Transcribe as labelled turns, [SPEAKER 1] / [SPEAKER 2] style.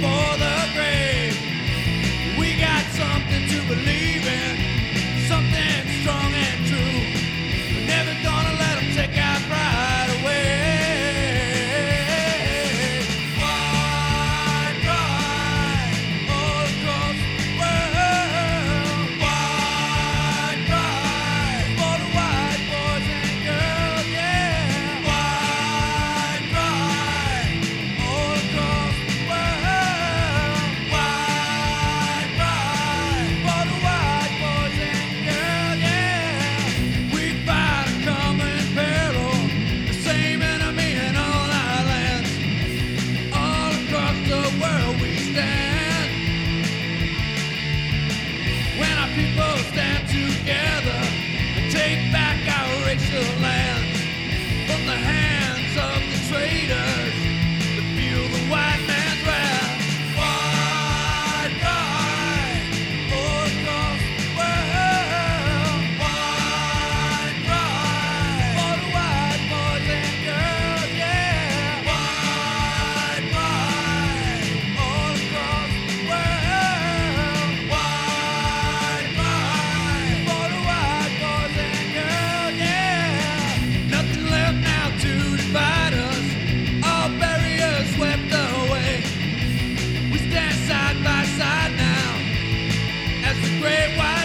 [SPEAKER 1] more great white.